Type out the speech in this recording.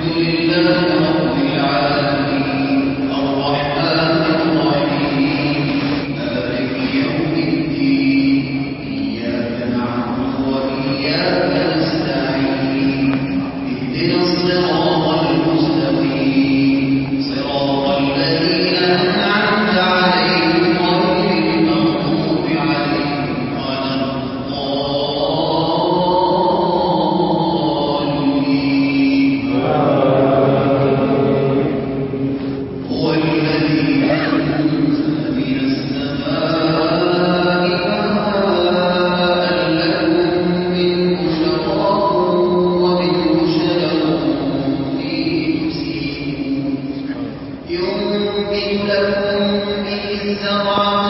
الحمد لله ترى ما